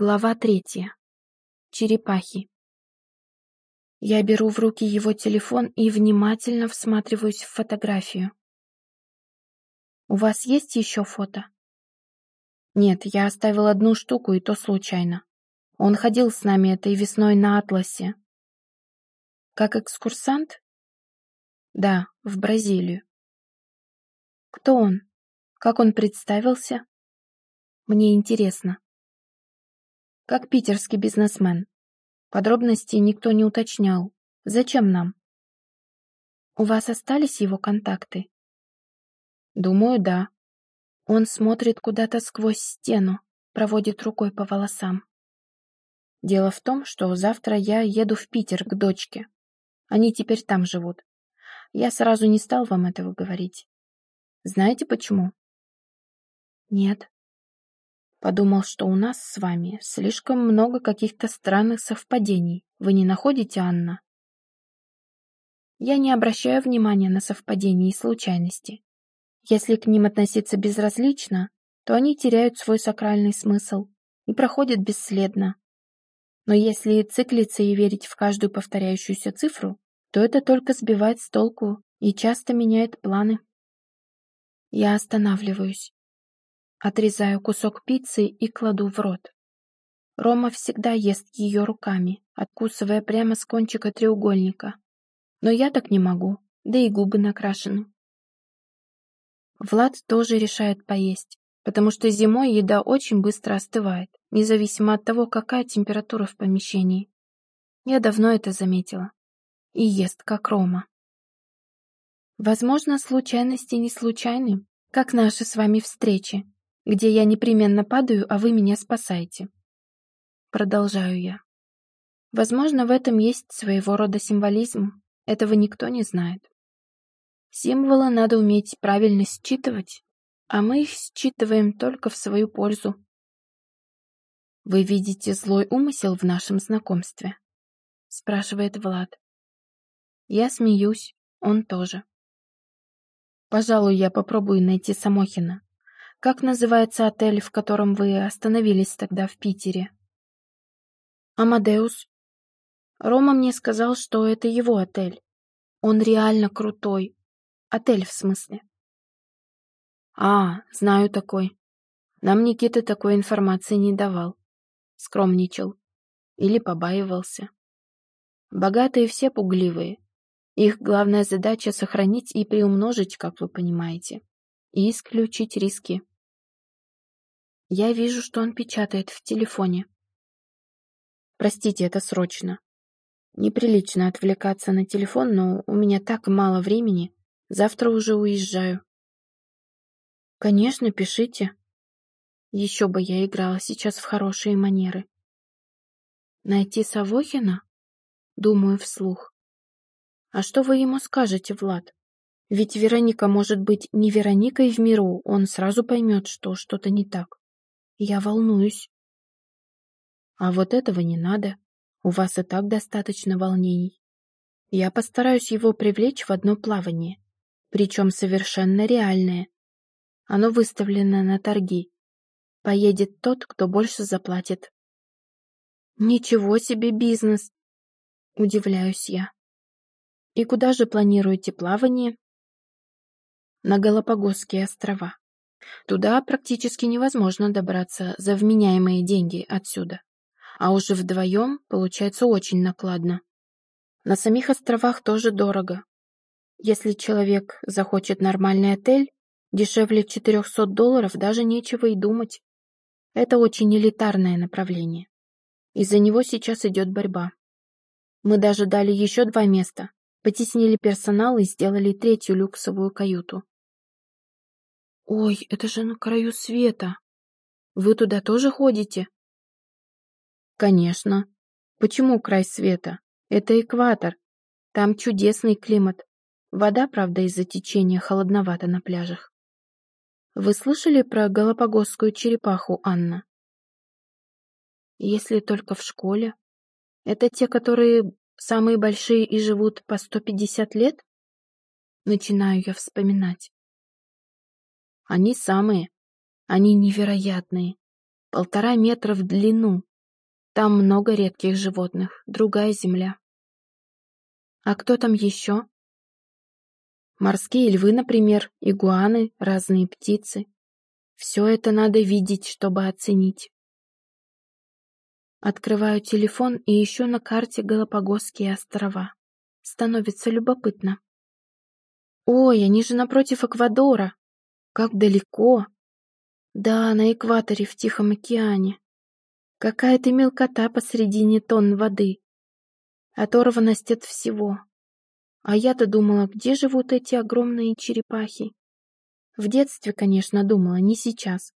Глава третья. Черепахи. Я беру в руки его телефон и внимательно всматриваюсь в фотографию. «У вас есть еще фото?» «Нет, я оставил одну штуку, и то случайно. Он ходил с нами этой весной на Атласе». «Как экскурсант?» «Да, в Бразилию». «Кто он? Как он представился?» «Мне интересно» как питерский бизнесмен. Подробностей никто не уточнял. Зачем нам? У вас остались его контакты? Думаю, да. Он смотрит куда-то сквозь стену, проводит рукой по волосам. Дело в том, что завтра я еду в Питер к дочке. Они теперь там живут. Я сразу не стал вам этого говорить. Знаете почему? Нет. Подумал, что у нас с вами слишком много каких-то странных совпадений. Вы не находите, Анна? Я не обращаю внимания на совпадения и случайности. Если к ним относиться безразлично, то они теряют свой сакральный смысл и проходят бесследно. Но если циклиться и верить в каждую повторяющуюся цифру, то это только сбивает с толку и часто меняет планы. Я останавливаюсь. Отрезаю кусок пиццы и кладу в рот. Рома всегда ест ее руками, откусывая прямо с кончика треугольника. Но я так не могу, да и губы накрашены. Влад тоже решает поесть, потому что зимой еда очень быстро остывает, независимо от того, какая температура в помещении. Я давно это заметила. И ест, как Рома. Возможно, случайности не случайны, как наши с вами встречи, где я непременно падаю, а вы меня спасаете. Продолжаю я. Возможно, в этом есть своего рода символизм, этого никто не знает. Символы надо уметь правильно считывать, а мы их считываем только в свою пользу. «Вы видите злой умысел в нашем знакомстве?» — спрашивает Влад. Я смеюсь, он тоже. Пожалуй, я попробую найти Самохина. Как называется отель, в котором вы остановились тогда в Питере? Амадеус. Рома мне сказал, что это его отель. Он реально крутой. Отель, в смысле. А, знаю такой. Нам Никита такой информации не давал. Скромничал. Или побаивался. Богатые все пугливые. Их главная задача — сохранить и приумножить, как вы понимаете, и исключить риски. Я вижу, что он печатает в телефоне. Простите, это срочно. Неприлично отвлекаться на телефон, но у меня так мало времени. Завтра уже уезжаю. Конечно, пишите. Еще бы я играла сейчас в хорошие манеры. Найти Савохина? Думаю вслух. А что вы ему скажете, Влад? Ведь Вероника может быть не Вероникой в миру, он сразу поймет, что что-то не так. Я волнуюсь. А вот этого не надо. У вас и так достаточно волнений. Я постараюсь его привлечь в одно плавание, причем совершенно реальное. Оно выставлено на торги. Поедет тот, кто больше заплатит. Ничего себе бизнес! Удивляюсь я. И куда же планируете плавание? На Галапагосские острова. Туда практически невозможно добраться за вменяемые деньги отсюда. А уже вдвоем получается очень накладно. На самих островах тоже дорого. Если человек захочет нормальный отель, дешевле 400 долларов даже нечего и думать. Это очень элитарное направление. Из-за него сейчас идет борьба. Мы даже дали еще два места, потеснили персонал и сделали третью люксовую каюту. «Ой, это же на краю света! Вы туда тоже ходите?» «Конечно. Почему край света? Это экватор. Там чудесный климат. Вода, правда, из-за течения холодновата на пляжах. Вы слышали про галапагосскую черепаху, Анна? Если только в школе. Это те, которые самые большие и живут по 150 лет? Начинаю я вспоминать. Они самые. Они невероятные. Полтора метра в длину, Там много редких животных, другая земля. А кто там еще? Морские львы, например, игуаны, разные птицы. Все это надо видеть, чтобы оценить. Открываю телефон и ищу на карте Галапагосские острова. Становится любопытно. Ой, они же напротив Эквадора. Как далеко. Да, на экваторе в Тихом океане. Какая-то мелкота посредине тонн воды. Оторванность от всего. А я-то думала, где живут эти огромные черепахи. В детстве, конечно, думала, не сейчас.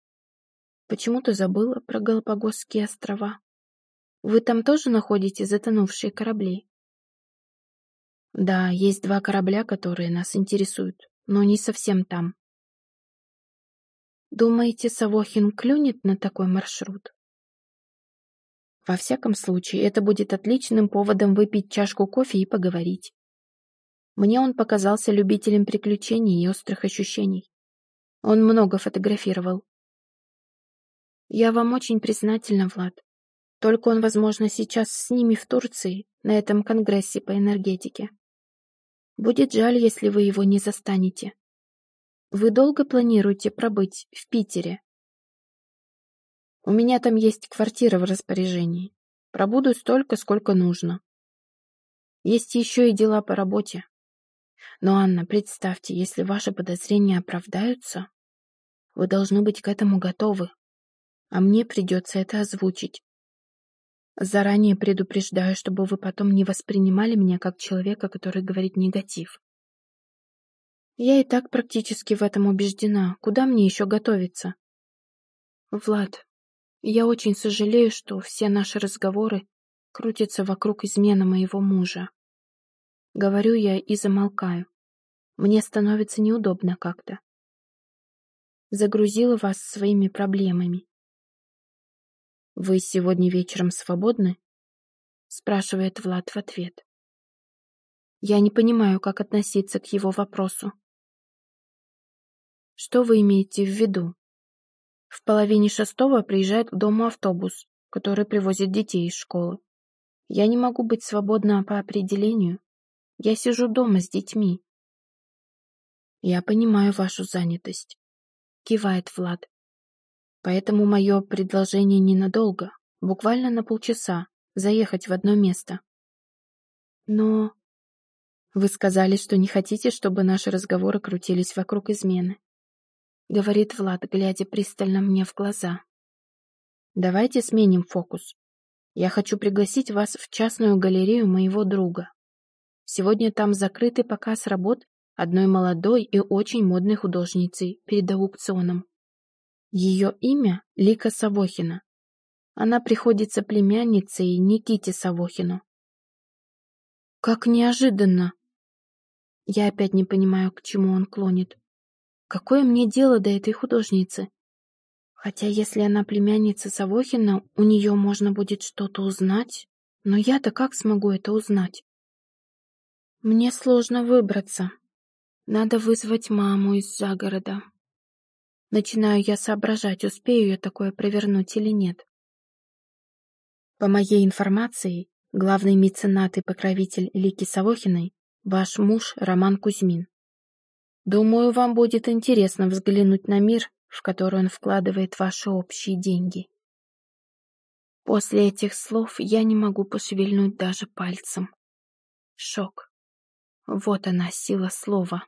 Почему-то забыла про Галапагосские острова. Вы там тоже находите затонувшие корабли? Да, есть два корабля, которые нас интересуют, но не совсем там. Думаете, Савохин клюнет на такой маршрут? Во всяком случае, это будет отличным поводом выпить чашку кофе и поговорить. Мне он показался любителем приключений и острых ощущений. Он много фотографировал. Я вам очень признательна, Влад. Только он, возможно, сейчас с ними в Турции, на этом конгрессе по энергетике. Будет жаль, если вы его не застанете. Вы долго планируете пробыть в Питере? У меня там есть квартира в распоряжении. Пробуду столько, сколько нужно. Есть еще и дела по работе. Но, Анна, представьте, если ваши подозрения оправдаются, вы должны быть к этому готовы. А мне придется это озвучить. Заранее предупреждаю, чтобы вы потом не воспринимали меня как человека, который говорит негатив. Я и так практически в этом убеждена. Куда мне еще готовиться? Влад, я очень сожалею, что все наши разговоры крутятся вокруг измены моего мужа. Говорю я и замолкаю. Мне становится неудобно как-то. Загрузила вас своими проблемами. «Вы сегодня вечером свободны?» — спрашивает Влад в ответ. Я не понимаю, как относиться к его вопросу. Что вы имеете в виду? В половине шестого приезжает к дому автобус, который привозит детей из школы. Я не могу быть свободна по определению. Я сижу дома с детьми. Я понимаю вашу занятость. Кивает Влад. Поэтому мое предложение ненадолго, буквально на полчаса, заехать в одно место. Но... Вы сказали, что не хотите, чтобы наши разговоры крутились вокруг измены. Говорит Влад, глядя пристально мне в глаза. Давайте сменим фокус. Я хочу пригласить вас в частную галерею моего друга. Сегодня там закрытый показ работ одной молодой и очень модной художницы перед аукционом. Ее имя Лика Савохина. Она приходится племянницей Никите Савохину. Как неожиданно! Я опять не понимаю, к чему он клонит. Какое мне дело до этой художницы? Хотя если она племянница Савохина, у нее можно будет что-то узнать. Но я-то как смогу это узнать? Мне сложно выбраться. Надо вызвать маму из загорода. Начинаю я соображать, успею я такое провернуть или нет. По моей информации, главный меценат и покровитель Лики Савохиной – ваш муж Роман Кузьмин. Думаю, вам будет интересно взглянуть на мир, в который он вкладывает ваши общие деньги. После этих слов я не могу пошевельнуть даже пальцем. Шок. Вот она, сила слова.